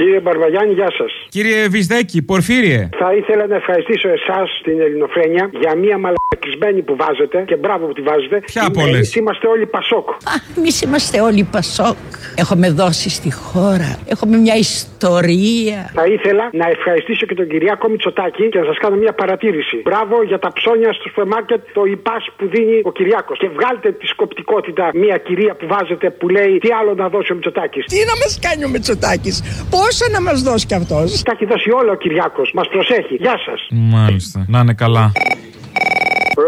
Κύριε Μπαρβαγιάννη, γεια σας. Κύριε Βυσδέκη, Πορφύριε. Θα ήθελα να ευχαριστήσω εσάς την Ελληνοφρένια για μία μαλακισμένη που βάζετε και μπράβο που τη βάζετε. Ποια από όλες; Εμείς είμαστε όλοι Πασόκ. Α, εμείς είμαστε όλοι Πασόκ. Έχουμε δώσει στη χώρα. Έχουμε μια ιστορία. Θα ήθελα να ευχαριστήσω και τον Κυριάκο Μητσοτάκη και να σας κάνω μια παρατήρηση. Μπράβο για τα ψώνια στο σούπερ μάρκετ, το υπάς που δίνει ο Κυριάκος. Και βγάλτε τη σκοπτικότητα μια κυρία που βάζετε που λέει τι άλλο να δώσει ο Μητσοτάκης. Τι να μας κάνει ο Μητσοτάκης, πόσα να μας δώσει κι αυτός. Τα έχει δώσει όλα ο Κυριάκος. Μας προσέχει. Γεια σας. Μάλιστα. Να είναι καλά.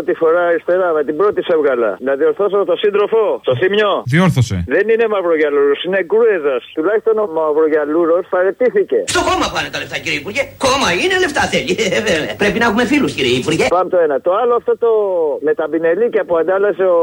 Πρώτη φορά αριστερά, με την πρώτη σε έβγαλα. Να διορθώσω το σύντροφο, το θύμιο. Διόρθωσε. Δεν είναι μαυρογιαλούρος, είναι γκρούεδας. Τουλάχιστον ο μαυρογιαλούρος παρετήθηκε. Στο κόμμα πάνε τα λεφτά, κύριε Υπουργέ. Κόμμα είναι λεφτά θέλει. Ε, βέβαια. Πρέπει να έχουμε φίλους, κύριε Υπουργέ. Πάμε το ένα. Το άλλο αυτό το με τα μπινελίκια που αντάλλασε ο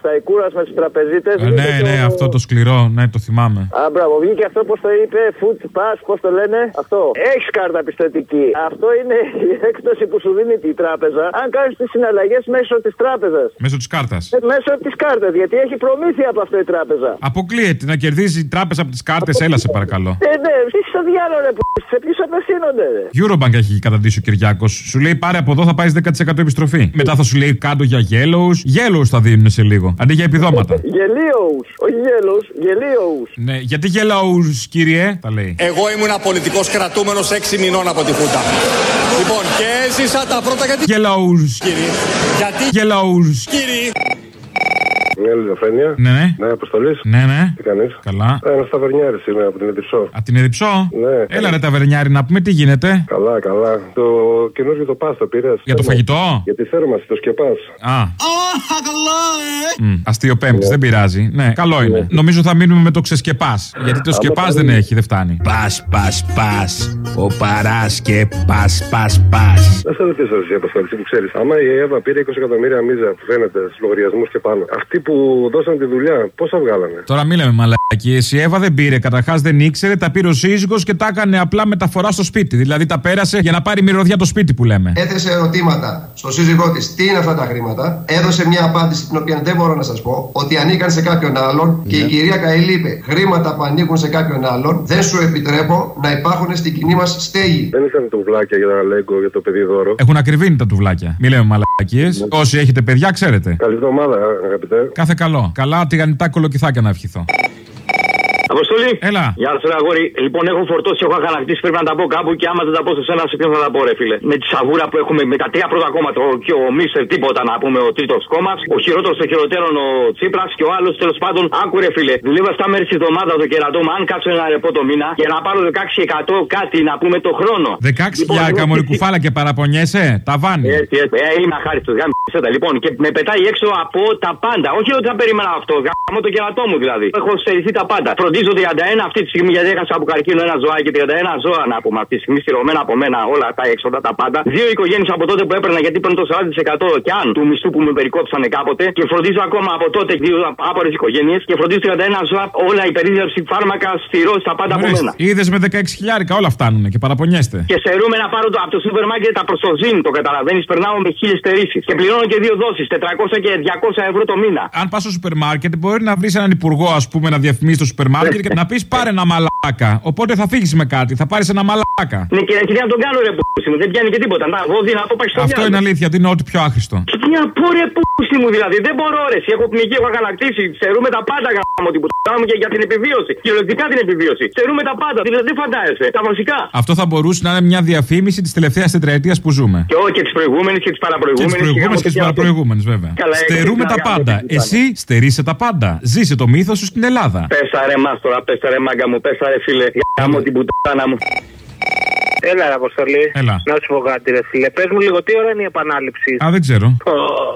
Σταϊκούρας με τους τραπεζίτες. Ε, ναι, ναι, αυτό το σκληρό, ναι, το θυμάμαι. Α, μπράβο, βγήκε αυτό πώ το είπε, food pass, πώς το λένε. Αυτό. Έχεις κάρτα πιστοτική. Αυτό είναι η έκπτωση που σου δίνει η τράπεζα αν κάνεις τι συναλλαγέ μέσω της τράπεζας. Μέσω της κάρτας. Μέσω της κάρτας, γιατί έχει προμήθεια από αυτό η τράπεζα. Αποκλείεται να κερδίζει η τράπεζα από τις κάρτες, έλα σε παρακαλώ. Ε, ναι, τι στο διάλογο, ρε, που σε ποιου απευθύνονται, ρε. Eurobank έχει καταντήσει ο Κυριάκος. Σου λέει πάρε από εδώ θα πάει 10% επιστροφή. Μετά θα σου λέει κάτω για yellows. Yellows θα δίνουν σε λίγο. Αντί για επιδόματα. Γελίοου, όχι γέλους, γελίοου. ναι, γιατί yellows, κύριε, τα λέει. Εγώ ήμουν πολιτικός κρατούμενος 6 μηνών από τη Χούτα. Λοιπόν, και έζησα τα πρώτα γιατί. Yellows. Κύριε. Γιατί. Yellows. Κύριε. Μια ελληνοφρένεια. Ναι, ναι. Ναι, αποστολής. Ναι, ναι. Τι κάνεις; Καλά. Ένας ταβερνιάρης είμαι από την Εδιψό. Απ' την Εδιψό; Ναι. Έλα ρε ταβερνιάρη να πούμε τι γίνεται. Καλά, καλά. Το καινούργιο το πάστο πήρες. Για το φαγητό; Για τη θέρμανση, το σκεπάς. Α. Μμ, Αστείο πέμπτης, δεν πειράζει. Ναι, καλό είναι. Νομίζω θα μείνουμε με το ξεσκεπάς. Γιατί το σκεπάς δεν έχει, δεν φτάνει. Πας, πας, πας. Ο παράς και πας, πας, πας. Να σε ρωτήσω εσύ, Αποστολή, που ξέρεις. Άμα η ΕΒΑ πήρε 20 εκατομμύρια μίζα που φαίνεται στους λογαριασμούς και πάνω, αυτοί που δώσαν τη δουλειά, πόσα βγάλανε; Τώρα μη λέμε μαλακίε. Η Εύα δεν πήρε. Καταρχάς δεν ήξερε, τα πήρε ο σύζυγος και τα έκανε απλά μεταφορά στο σπίτι. Δηλαδή τα πέρασε για να πάρει μυρωδιά το σπίτι που λέμε. Έθεσε ερωτήματα στο σύζυγό της τι είναι αυτά τα χρήματα; Έδωσε μια απάντηση την οποία δεν μπορώ να σας πω ότι ανήκαν σε κάποιον άλλον και η κυρία Καηλή είπε χρήματα που ανήκουν σε κάποιον άλλον δεν σου επιτρέπω να υπάρχουν στην κοινή μας στέγη. Δεν ήσαν τουβλάκια για τα λέγκο για το παιδί δώρο. Έχουν ακριβήνει τα τουβλάκια. Μη λέμε μαλακίες. Όσοι έχετε παιδιά, ξέρετε. Καλή εβδομάδα, αγαπητέ. Κάθε καλό. Καλά τηγανιτά κολοκυθάκια να ευχηθώ. Αποστολή. Έλα. Γεια σα, ρε αγόρι. Λοιπόν, έχω φορτώσει, έχω αγανακτήσει. Πρέπει να τα πω κάπου και άμα δεν τα πω σε σένα, σε ποιον θα τα πω, ρε φίλε. Με τη σαβούρα που έχουμε με τα τρία πρώτα κόμματα. Ο, και ο Μίστερ τίποτα να πούμε, ο τρίτος κόμμα. Ο χειρότερος των χειροτέρων ο Τσίπρας και ο άλλος τέλος πάντων. Άκου, ρε φίλε. Δουλεύω 7 μέρε της εβδομάδας το κερατό μου. Αν κάτσω ένα ρεπό το μήνα για να πάρω 16% κάτι να πούμε το χρόνο. 16 για εγώ- καμολή κουφάλα και παραπονιέσαι. Τα βάνει. Έτσι, έτσι. Ε, είμαι αχάριστος. Γάμισε Λοιπόν, και με πετάει έξω από τα πάντα. Όχι ότι θα περίμενα αυτό. Γάμω το κερατό μου δηλαδή. Έχω στερηθεί τα πάντα. Φροντίζω 31 αυτή τη στιγμή γιατί έχασα από καρκίνο ένα ζωάκι. 31 ζώα να πούμε αυτή τη στιγμή στηρωμένα από μένα όλα τα έξοδα τα πάντα. Δύο οικογένειες από τότε που έπαιρνα γιατί παίρνω το 40% κι αν του μισθού που με περικόψανε κάποτε. Και φροντίζω ακόμα από τότε δύο άπορες οικογένειες. Και φροντίζω 31 ζώα όλα η περίδευση φάρμακα στηρώ στα πάντα από μένα. Είδες με 16 χιλιάρικα όλα φτάνουν και παραπονιέστε. Και στερούμε να πάρω το, από το σούπερ μάρκετ τα προστοζήν, το καταλαβαίνεις. Περνάω με χίλιες στερήσεις. Και πληρώνω και δύο δόσεις, 400 και 200 ευρώ το μήνα. Αν πας στο σούπερ μάρκετ, μπορεί να βρεις έναν υπουργό, ας πούμε, να διαφημίσει το σούπερ μάρκετ και να πεις πάρε ένα μαλάκα. Οπότε θα φύγεις με κάτι, θα πάρεις ένα μαλάκα. Ναι, και και τι να τον κάνω ρε πούσι μου, δεν πιάνει και τίποτα. Να βόδι να το πάει στο Αυτό είναι αλήθεια, ότι είναι ό,τι πιο άχρηστο. Και τι να πω ρε πούσι μου δηλαδή, δεν μπορώ ρε. εσύ, Έχω πνιγεί, έχω αγανακτήσει. Στερούμε τα πάντα γάμο την πουτά μου και για την επιβίωση. Κυριολεκτικά την επιβίωση. Στερούμε τα πάντα, δηλαδή δεν φαντάζεσαι. Τα βασικά. Αυτό θα μπορούσε να είναι μια διαφήμιση της τελευταίας τετραετίας που ζούμε. Και όχι και τι προηγούμενε και τι Και τι παραπροηγούμενε. προηγούμενε και τι παραπροηγούμενε, βέβαια. Καλά, Στερούμε έκανες τα να πάντα. γάμο, τι Εσύ στερείσαι τα πάντα. Ζήσε το μύθος σου στην Ελλάδα. Πέσα ρε μας τώρα, πέσα ρε μάγκα μου, πέσα ρε φίλε. Γάμο την πουτάνα μου. Έλα, ρε Αποστολή. Έλα. Να σου πω κάτι, ρε φίλε. Πες μου λίγο, τι ώρα είναι η επανάληψη; Α, δεν ξέρω.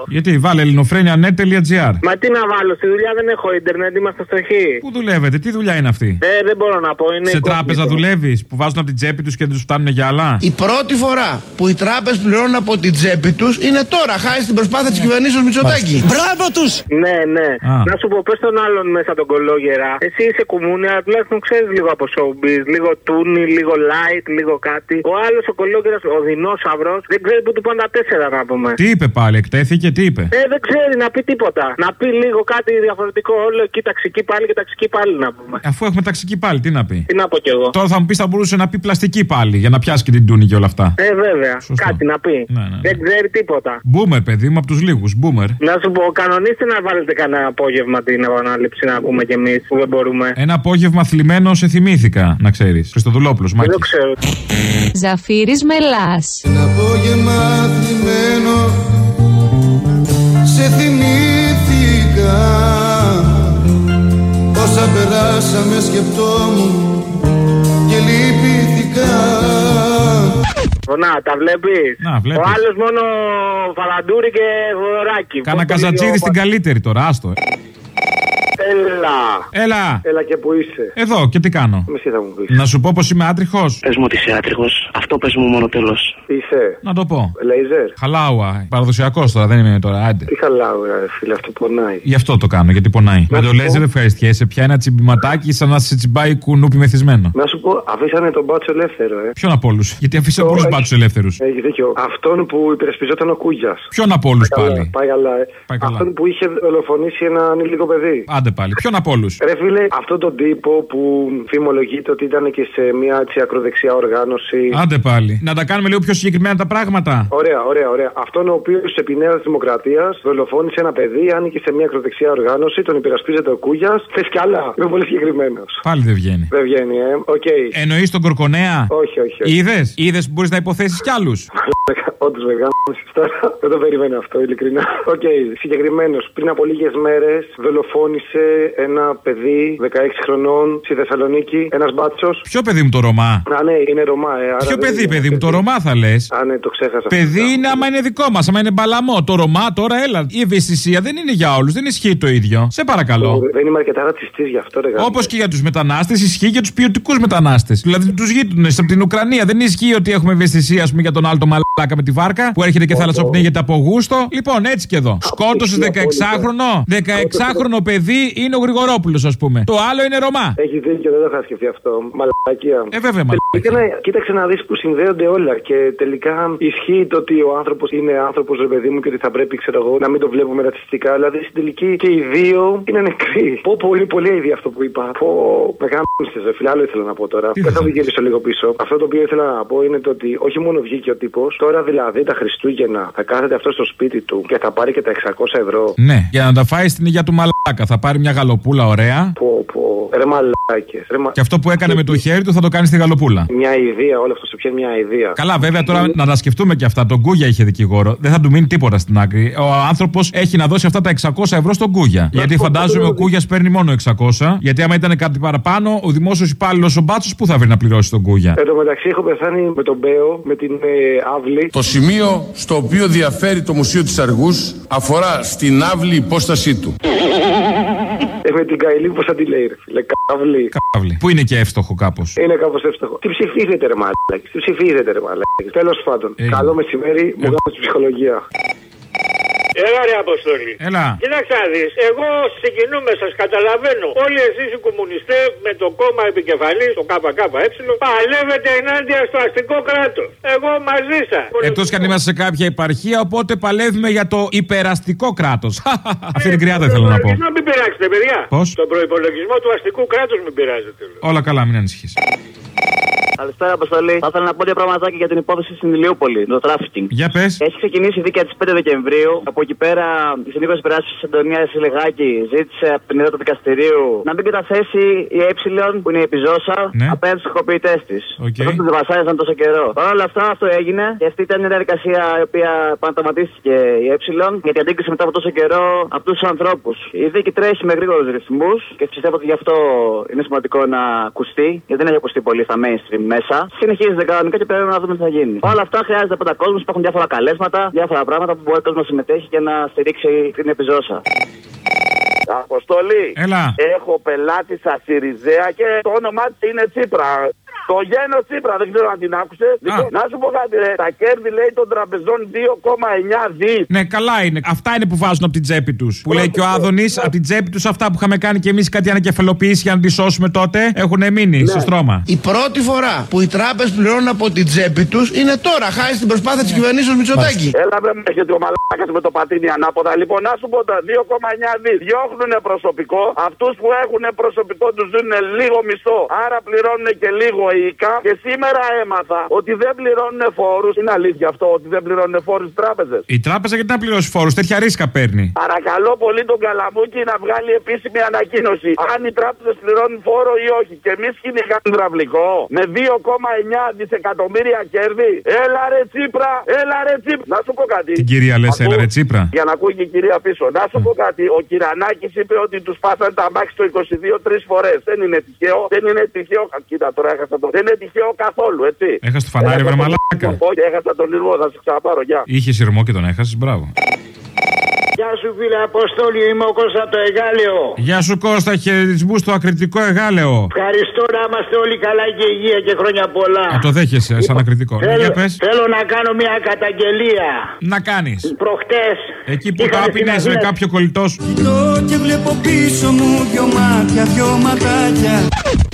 Γιατί βάλε ελληνοφρένια.net.gr. Μα τι να βάλω, στη δουλειά δεν έχω ίντερνετ, είμαστε φτωχοί. Πού δουλεύετε, τι δουλειά είναι αυτή; Ε, δεν μπορώ να πω, είναι. Σε incognito. τράπεζα δουλεύεις που βάζουν από την τσέπη τους και δεν τους φτάνουν για άλλα; Η πρώτη φορά που οι τράπεζες πληρώνουν από την τσέπη τους είναι τώρα, χάρη στην προσπάθεια της κυβερνήσεως Μητσοτάκη. Μπράβο τους! Ναι, ναι. Α. Να σου πω, πες τον άλλον μέσα τον κολόγερα. Εσύ είσαι κουμούνια, τουλάχιστον ξέρεις λίγο από showbiz. Λίγο τούνι, λίγο light, λίγο κάτι. Κάτι. Ο άλλος ο κολόκυρα, ο δεινόσαυρος, δεν ξέρει που του πάνε τα τέσσερα να πούμε. Τι είπε πάλι, εκτέθηκε, τι είπε; Ε, δεν ξέρει να πει τίποτα. Να πει λίγο κάτι διαφορετικό. Όλο εκεί ταξική πάλι και ταξική πάλι να πούμε. Αφού έχουμε ταξική πάλι, τι να πει; Τι να πω κι εγώ. Τώρα θα μου πεις θα μπορούσε να πει πλαστική πάλι για να πιάσει και την τούνη και όλα αυτά. Ε, βέβαια. Κάτι να πει. Ναι, ναι. Δεν ξέρει τίποτα. Μπούμερ, παιδί μου, από τους λίγους. Μπούμερ. Να σου πω, κανονίστε να βάλετε κανένα απόγευμα την επανάληψη να πούμε κι εμείς που δεν μπορούμε. Ένα απόγευμα θλιμμένο σε θυμήθηκα, να ξέρεις. Χριστοδουλόπουλος, Δεν Μάκης. το ξέρω. Ζαφύρης Μελάς. Ένα απόγευμα θλιμμένο σε θυμήθηκα Όσα περάσαμε σκεπτόμουν και λυπήθηκα Να, τα βλέπεις; Να, βλέπεις. Ο άλλος μόνο φαλαντούρι και βοράκι. Κάνα καζατζίδι στην καλύτερη τώρα, άστο. Έλα. Έλα. Έλα και που είσαι. Εδώ και τι κάνω; Μισή θα μου πεις. Να σου πω πως είμαι άτριχος. Πες μου ότι είσαι άτριχος. Αυτό πες μου μόνο τέλος. Είσαι; Να το πω. Λέιζερ. Χαλάουα. Παραδοσιακός τώρα, δεν είμαι τώρα. Άντε. Τι χαλάω, ρε, φίλε, αυτό πονάει. Γι' αυτό το κάνω, γιατί πονάει. Με το σου λέζερ πω. ευχαριστιέσαι. Πια ένα τσιμπηματάκι σαν να σε τσιμπάει κουνούπι μεθυσμένο. Να σου πω, αφήσανε τον μπάτσο ελεύθερο, ε. Ποιον από όλους; Γιατί αφήσαν Το πολλούς έχει- μπάτσους ελεύθερους. Έχει δίκιο. Αυτόν που υπερασπιζόταν ο Κούγιας. Ποιον από όλους πάλι; Πάει καλά, ε. Πάει καλά. Αυτόν που είχε δολοφονήσει ένα ανήλικο παιδί. Άντε πάλι. Ποιον από όλους; Ρε φίλε, αυτόν τον τύπο που φημολογείται ότι ήταν και σε μια έτσι ακροδεξιά οργάνωση. Άντε πάλι. Να τα κάνουμε λίγο πιο συγκεκριμένα τα πράγματα. Ωραία, ωραία, ωραία. Αυτόν ο οποίος επί Νέας Δημοκρατίας δολοφόνησε ένα παιδί, ανήκε σε μια ακροδεξιά οργάνωση, τον υπερασπίζεται ο Κούγιας. Θες κι άλλα; Είμαι πολύ συγκεκριμένος. Πάλι δεν βγαίνει. Δεν βγαίνει, ε. Οκ. Εννοείς τον Κορκονέα; Όχι, όχι. όχι. Είδες; Είδες που μπορείς να υποθέσεις κι άλλους; Όντως με γάμισε τώρα. Δεν το περίμενα αυτό, ειλικρινά. Οκ, συγκεκριμένος. Πριν από λίγες μέρες δολοφόνησε ένα παιδί 16 χρονών στη Θεσσαλονίκη. Ένας μπάτσος. Ποιο παιδί μου το Ρωμά; Α, ναι, είναι Ρωμά, ε. άρα Ποιο δεν παιδί, είναι παιδί μου, το Ρωμά θα λες; Α, ναι, το ξέχασα. Παιδί είναι άμα είναι δικό μας, άμα είναι μπαλαμό. Το Ρωμά τώρα, έλα. Η ευαισθησία δεν είναι για όλους, δεν ισχύει το ίδιο. Σε παρακαλώ. Δεν είμαι αρκετά ρατσιστής γι' αυτό, ρε γαμώ. Όπως και για τους μετανάστες, ισχύει για τους ποιοτικούς μετανάστες. Δηλαδή τους γείτονες από την Ουκρανία. Δεν ισχύει ότι έχουμε ευαισθησία, ας πούμε, για τον άλλο το μαλάκα με τη βάρκα που έρχεται και θαλασσοπνίγεται από γούστο. Λοιπόν, έτσι και εδώ. Σκότωσες 16χρονο. 16χρονο παιδί είναι ο Γρηγορόπουλος, ας πούμε. Το άλλο είναι Ρωμά. Έχει δίκιο, δεν το είχα σκεφτεί αυτό. Μαλακία. Ε, βέβαια, Τελικά, να- κοίταξε να δεις που συνδέονται όλα. Και τελικά ισχύει το ότι ο άνθρωπος είναι άνθρωπος, ρε παιδί μου, και ότι θα πρέπει, ξέρω εγώ, να μην το βλέπουμε ρατσιστικά. Δηλαδή στην τελική και οι δύο είναι νεκροί. Πω, πω, είναι πολύ αίδη αυτό που είπα. Πω, με γάμισες, ρε φίλε, άλλο ήθελα να πω τώρα. Δεν θα γυρίσω λίγο πίσω. Αυτό το οποίο ήθελα να πω είναι το ότι όχι μόνο βγήκε ο τύπος, τώρα δηλαδή τα Χριστούγεννα θα κάθεται αυτό στο σπίτι του και θα πάρει και τα 600 ευρώ. Ναι, για να τα φάει στην υγεία του μαλάκα. Θα πάρει μια γαλοπούλα ωραία. Πω, πω, ρε μαλάκες, ρε μα... Και αυτό που έκανε με το χέρι του θα το κάνει στη γαλοπούλα. Μια ιδέα, όλο αυτό σε πιάνει μια ιδέα. Καλά, βέβαια τώρα να τα σκεφτούμε και αυτά. Τον Κούγια είχε δικηγόρο. Δεν θα του μείνει τίποτα στην άκρη. Ο άνθρωπος έχει να δώσει αυτά τα 600 ευρώ στον Κούγια. Γιατί φαντάζομαι ο Κούγια παίρνει μόνο 600. Γιατί άμα ήταν κάτι παραπάνω, ο δημόσιος υπάλληλος ο Μπάτσος πού θα βρει να πληρώσει τον Κούγια. Εν τω μεταξύ έχω πεθάνει με τον Μπέο, με την ε, Αύλη. Το σημείο στο οποίο διαφέρει το Μουσείο της Αργούς αφορά στην άβλη υπόστασή του. Ε, με την Καηλή, πώς θα τη λέει, ρε φίλε. Καύλη. Καύλη. Που είναι και εύστοχο κάπως; Είναι κάπως εύστοχο. Τι ψηφίζετε, ρε μαλάκι. Τι ψηφίζετε, ρε μαλάκι. Τέλος πάντων. Ε. Καλό μεσημέρι, μου κάνω στη ψυχολογία. Έλα ρε Αποστολή. Έλα. Κοίταξε να δεις, εγώ συγκινούμε, σας καταλαβαίνω. Όλοι εσείς οι κομμουνιστές με το κόμμα επικεφαλής, το ΚΚΕ, παλεύετε ενάντια στο αστικό κράτος. Εγώ μαζί σας. Εκτός κι αν είμαστε σε κάποια επαρχία, οπότε παλεύουμε για το υπεραστικό κράτος. Αυτή την κρυάδα θέλω να πω. Να μην πειράξετε, παιδιά. Πώς; Τον προπολογισμό του αστικού κράτους μην πειράζετε. Όλα καλά, μην ανησυχείς. Καλησπέρα, Αποστολή. Θα ήθελα να πω δύο πραγματάκια για την υπόθεση στην Ηλιούπολη, το τράφικινγκ. Για πες. Έχει ξεκινήσει η δίκαια της 5 Δεκεμβρίου. Από εκεί πέρα, η συνήθω περάσει της Αντωνίας Σιλεγάκη ζήτησε από την ιδέα του δικαστηρίου να μην καταθέσει η Ε, που είναι η επιζώσα, Ναι. απέναντι στους ηχοποιητέ της. Οκ. Αυτό τους βασάριζαν τόσο καιρό. Παρ' όλα αυτά, αυτό έγινε και αυτή ήταν μια διαδικασία η οποία επανατοματίστηκε η Ε, γιατί αντίκρισε μετά από τόσο καιρό αυτού τους ανθρώπους. Η δίκη τρέχει με γρήγορους ρυθμούς και πιστεύω ότι γι' αυτό είναι σημαντικό να ακουστεί, γιατί δεν έχει ακουστεί πολύ στα mainstream μέσα. Συνεχίζεται κανονικά και πρέπει να δούμε τι θα γίνει. Όλα αυτά χρειάζεται από τα κόσμος, υπάρχουν διάφορα καλέσματα, διάφορα πράγματα που μπορεί ο κόσμος να συμμετέχει και να στηρίξει την επιζώσα. Αποστολή. Έλα. Έχω πελάτη στα Σιριζέα και το όνομά της είναι Τσίπρα. Το γένο Τσίπρα, δεν ξέρω αν την άκουσε. Λοιπόν, να σου πω κάτι, ρε. Τα κέρδη λέει των τραπεζών 2,9 δι. Ναι, καλά είναι. Αυτά είναι που βάζουν από την τσέπη τους. Που λέει και ο Άδωνης, από την τσέπη τους αυτά που είχαμε κάνει και εμείς κάτι ανακεφαλοποιήσει για να τη σώσουμε τότε έχουν μείνει στο στρώμα. Η πρώτη φορά που οι τράπεζες πληρώνουν από την τσέπη τους είναι τώρα, χάρη στην προσπάθεια της κυβερνήσεως Μητσοτάκη. Έλα βρε με έχετε ο μαλάκας με το πατίνι ανάποδα. Λοιπόν, να σου πω τα 2,9 δι. Διώχνουν προσωπικό. Αυτούς που έχουν προσωπικό τους δίνουν λίγο μισθό. Άρα πληρώνουν και λίγο οικά. Και σήμερα έμαθα ότι δεν πληρώνουν φόρους. Είναι αλήθεια αυτό ότι δεν πληρώνουν φόρους οι τράπεζες. Η τράπεζα γιατί να πληρώσει φόρους, τέτοια ρίσκα παίρνει. Παρακαλώ πολύ τον Καλαμούκη να βγάλει επίσημη ανακοίνωση. Αν οι τράπεζες πληρώνουν φόρο ή όχι. Και εμείς κυνηγάμε υδραυλικό με 2,9 δισεκατομμύρια κέρδη. Έλα ρε Τσίπρα, έλα ρε Τσίπρα. Να σου πω κάτι. Την κυρία λες, έλα ρε Τσίπρα. Για να ακούει και η κυρία πίσω. Να σου πω κάτι. Ο Κυρανάκης είπε ότι τους πάσαν τα μάξι το 22 τρεις φορές. Δεν είναι τυχαίο. Δεν είναι τυχαίο. Κοίτα τώρα έχασα το. Δεν είναι τυχαίο καθόλου, έτσι. Έχασε το φανάρι, βρε μαλάκα. Όχι, έχασα τον ήρμο, θα σε ξαναπάρω. Γεια. Είχε σειρμό και τον έχασες, μπράβο. Γεια σου φίλε Αποστόλη, είμαι ο Κώστα το Εγάλεο. Γεια σου Κώστα, χαιρετισμού στο ακριτικό εγάλεο. Ευχαριστώ να είμαστε όλοι καλά και υγεία και χρόνια πολλά. Α, το δέχεσαι σαν ακριτικό. Ναι, Θέλω, για πες. θέλω να κάνω μια καταγγελία. Να κάνεις. Προχτές. Εκεί που τα άπεινες με κάποιο κολλητό σου. Κοιτώ και βλέπω πίσω μου δυο μάτια, δυο ματάκια.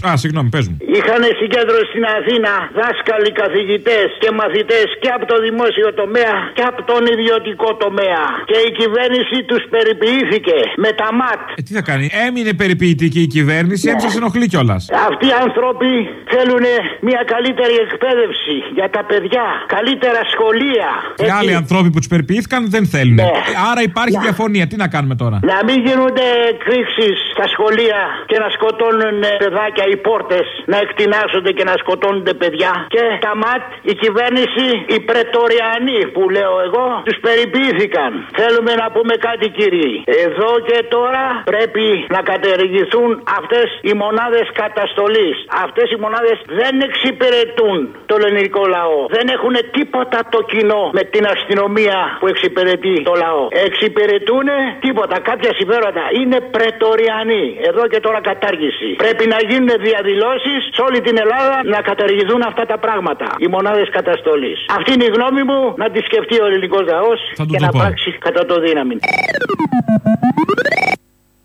Α, συγγνώμη, πες μου. Είχαν συγκέντρωση στην Αθήνα δάσκαλοι, καθηγητές και μαθητές και από το δημόσιο τομέα και από τον ιδιωτικό τομέα. Και η κυβέρνηση τους περιποιήθηκε με τα ΜΑΤ. Ε, τι θα κάνει, έμεινε περιποιητική η κυβέρνηση, Ναι. έμεινε ενοχλεί κιόλας. Αυτοί οι άνθρωποι θέλουν μια καλύτερη εκπαίδευση για τα παιδιά, καλύτερα σχολεία. Και άλλοι άνθρωποι που τους περιποιήθηκαν δεν θέλουν. Ναι. Άρα υπάρχει διαφωνία. Τι να κάνουμε τώρα; Να μην γίνονται εκρήξεις στα σχολεία και να σκοτώνουν παιδάκια οι πόρτες, να εκτινάσονται και να σκοτώνονται παιδιά. Και τα ΜΑΤ, η κυβέρνηση, οι πρετοριανοί που λέω εγώ, τους περιποιήθηκαν. Θέλουμε να πούμε κάτι κύριοι. Εδώ και τώρα πρέπει να κατεργηθούν αυτές οι μονάδες καταστολής. Αυτές οι μονάδες δεν εξυπηρετούν τον ελληνικό λαό. Δεν έχουν τίποτα το κοινό με την αστυνομία που εξυπηρετεί το λαό. Εξυπηρετούν τίποτα, κάποια συμφέροντα. Είναι πρετοριανοί. Εδώ και τώρα κατάργηση. Πρέπει να γίνουν διαδηλώσεις σε όλη την Ελλάδα να καταργηθούν αυτά τα πράγματα. Οι μονάδες καταστολής. Αυτή είναι η γνώμη μου να τη σκεφτεί ο ελληνικός λαός του και το να πω. πράξει κατά το δύναμη. coming.